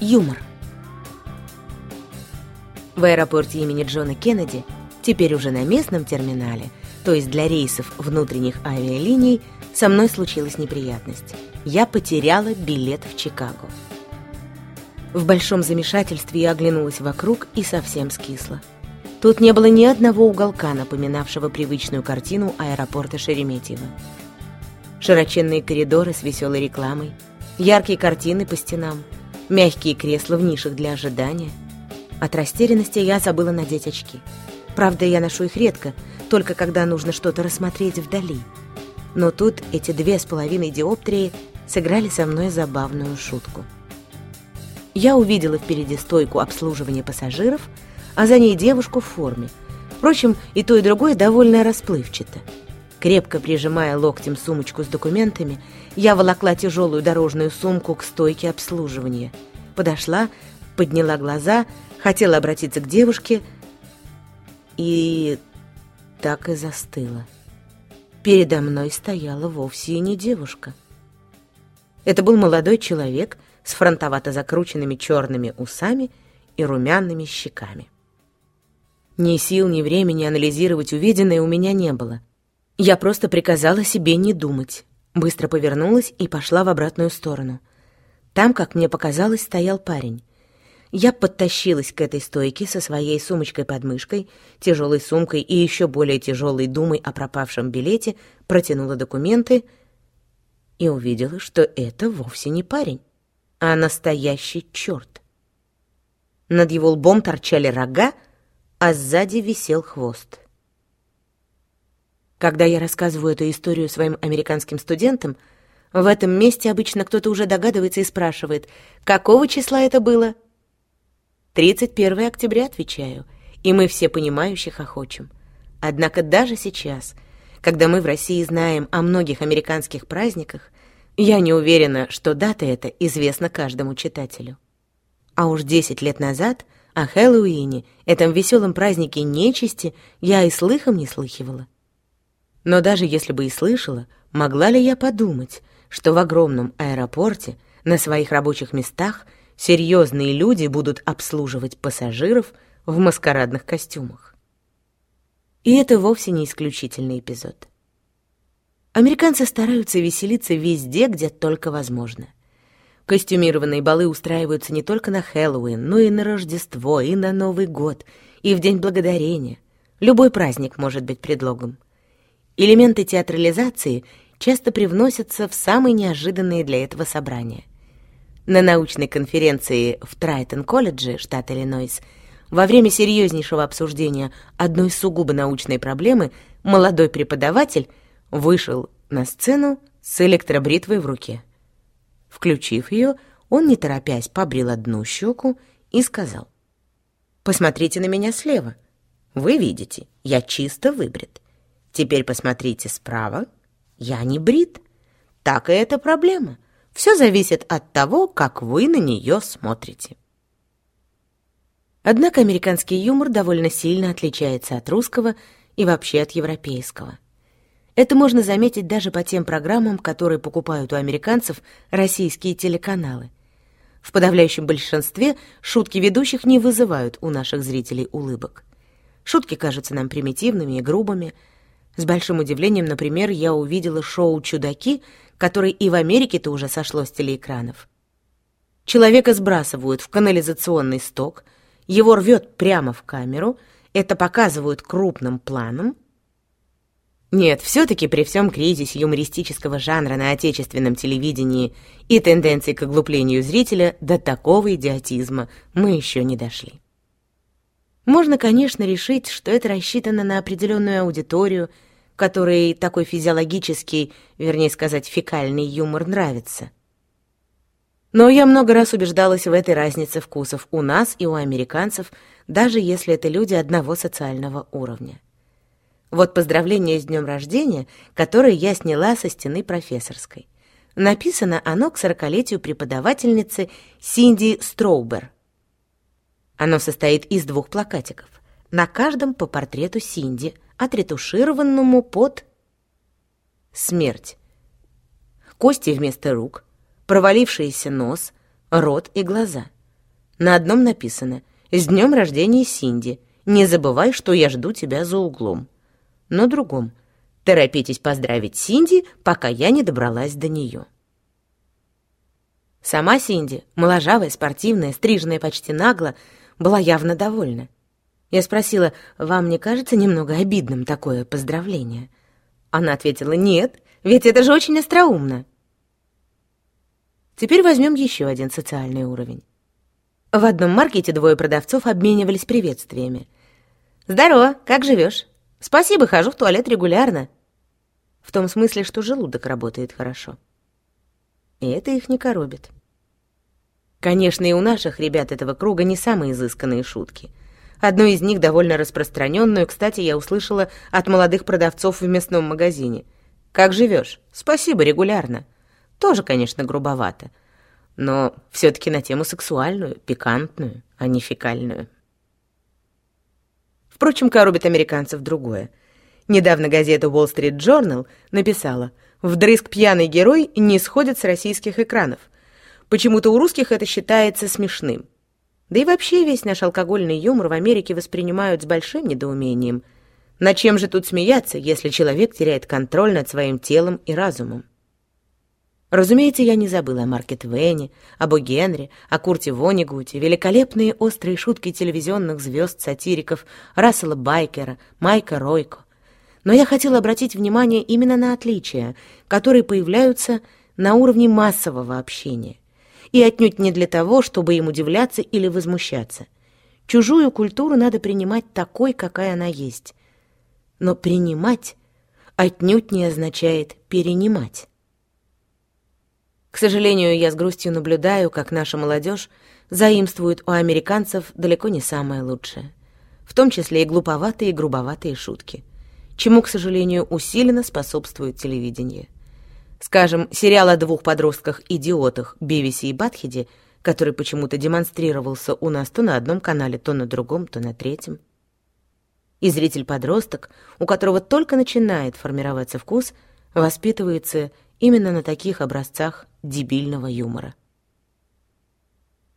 Юмор. В аэропорте имени Джона Кеннеди, теперь уже на местном терминале, то есть для рейсов внутренних авиалиний, со мной случилась неприятность. Я потеряла билет в Чикаго. В большом замешательстве я оглянулась вокруг и совсем скисла. Тут не было ни одного уголка, напоминавшего привычную картину аэропорта Шереметьево. Широченные коридоры с веселой рекламой, яркие картины по стенам — мягкие кресла в нишах для ожидания. От растерянности я забыла надеть очки. Правда, я ношу их редко, только когда нужно что-то рассмотреть вдали. Но тут эти две с половиной диоптрии сыграли со мной забавную шутку. Я увидела впереди стойку обслуживания пассажиров, а за ней девушку в форме. Впрочем, и то, и другое довольно расплывчато. Крепко прижимая локтем сумочку с документами, я волокла тяжелую дорожную сумку к стойке обслуживания. Подошла, подняла глаза, хотела обратиться к девушке и так и застыла. Передо мной стояла вовсе не девушка. Это был молодой человек с фронтовато закрученными черными усами и румяными щеками. Ни сил, ни времени анализировать увиденное у меня не было. Я просто приказала себе не думать. Быстро повернулась и пошла в обратную сторону. Там, как мне показалось, стоял парень. Я подтащилась к этой стойке со своей сумочкой под мышкой, тяжелой сумкой и еще более тяжелой думой о пропавшем билете, протянула документы и увидела, что это вовсе не парень, а настоящий черт. Над его лбом торчали рога, а сзади висел хвост. Когда я рассказываю эту историю своим американским студентам, в этом месте обычно кто-то уже догадывается и спрашивает, какого числа это было? 31 октября, отвечаю, и мы все понимающие хохочем. Однако даже сейчас, когда мы в России знаем о многих американских праздниках, я не уверена, что дата эта известна каждому читателю. А уж 10 лет назад о Хэллоуине, этом веселом празднике нечисти, я и слыхом не слыхивала. Но даже если бы и слышала, могла ли я подумать, что в огромном аэропорте на своих рабочих местах серьезные люди будут обслуживать пассажиров в маскарадных костюмах? И это вовсе не исключительный эпизод. Американцы стараются веселиться везде, где только возможно. Костюмированные балы устраиваются не только на Хэллоуин, но и на Рождество, и на Новый год, и в День Благодарения. Любой праздник может быть предлогом. Элементы театрализации часто привносятся в самые неожиданные для этого собрания. На научной конференции в Трайтон-колледже, штат Иллинойс, во время серьезнейшего обсуждения одной сугубо научной проблемы молодой преподаватель вышел на сцену с электробритвой в руке. Включив ее, он, не торопясь, побрил одну щеку и сказал, «Посмотрите на меня слева. Вы видите, я чисто выбрит. Теперь посмотрите справа. Я не брит. Так и это проблема. Все зависит от того, как вы на нее смотрите. Однако американский юмор довольно сильно отличается от русского и вообще от европейского. Это можно заметить даже по тем программам, которые покупают у американцев российские телеканалы. В подавляющем большинстве шутки ведущих не вызывают у наших зрителей улыбок. Шутки кажутся нам примитивными и грубыми, с большим удивлением, например, я увидела шоу «Чудаки», которое и в Америке-то уже сошло с телеэкранов. Человека сбрасывают в канализационный сток, его рвет прямо в камеру, это показывают крупным планом. Нет, все-таки при всем кризисе юмористического жанра на отечественном телевидении и тенденции к оглуплению зрителя до такого идиотизма мы еще не дошли. Можно, конечно, решить, что это рассчитано на определенную аудиторию – которой такой физиологический, вернее сказать, фекальный юмор нравится. Но я много раз убеждалась в этой разнице вкусов у нас и у американцев, даже если это люди одного социального уровня. Вот поздравление с днем рождения, которое я сняла со стены профессорской. Написано оно к сорокалетию преподавательницы Синди Строубер. Оно состоит из двух плакатиков. На каждом по портрету Синди – отретушированному под смерть. Кости вместо рук, провалившийся нос, рот и глаза. На одном написано «С днем рождения, Синди! Не забывай, что я жду тебя за углом». На другом «Торопитесь поздравить Синди, пока я не добралась до нее». Сама Синди, моложавая, спортивная, стриженная почти нагло, была явно довольна. Я спросила, «Вам не кажется немного обидным такое поздравление?» Она ответила, «Нет, ведь это же очень остроумно». Теперь возьмем еще один социальный уровень. В одном маркете двое продавцов обменивались приветствиями. «Здорово, как живешь?» «Спасибо, хожу в туалет регулярно». В том смысле, что желудок работает хорошо. И это их не коробит. Конечно, и у наших ребят этого круга не самые изысканные шутки. Одну из них, довольно распространенную, кстати, я услышала от молодых продавцов в мясном магазине. «Как живешь? Спасибо, регулярно». Тоже, конечно, грубовато. Но все-таки на тему сексуальную, пикантную, а не фекальную. Впрочем, коробит американцев другое. Недавно газета Wall Street Journal написала «Вдрызг пьяный герой не сходит с российских экранов». Почему-то у русских это считается смешным. Да и вообще весь наш алкогольный юмор в Америке воспринимают с большим недоумением. На чем же тут смеяться, если человек теряет контроль над своим телом и разумом? Разумеется, я не забыла о Марке Твене, об. Генри, о Курте Вонигуте, великолепные острые шутки телевизионных звезд-сатириков Рассела Байкера, Майка Ройко. Но я хотела обратить внимание именно на отличия, которые появляются на уровне массового общения и отнюдь не для того, чтобы им удивляться или возмущаться. Чужую культуру надо принимать такой, какая она есть. Но принимать отнюдь не означает перенимать. К сожалению, я с грустью наблюдаю, как наша молодежь заимствует у американцев далеко не самое лучшее, в том числе и глуповатые и грубоватые шутки, чему, к сожалению, усиленно способствует телевидение. Скажем, сериал о двух подростках-идиотах Бивисе и Батхеде, который почему-то демонстрировался у нас то на одном канале, то на другом, то на третьем. И зритель-подросток, у которого только начинает формироваться вкус, воспитывается именно на таких образцах дебильного юмора.